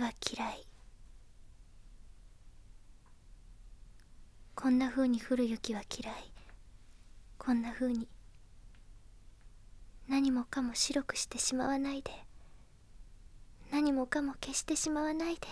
は嫌い。こんな風に降る雪は嫌い。こんな風に何もかも白くしてしまわないで。何もかも消してしまわないで。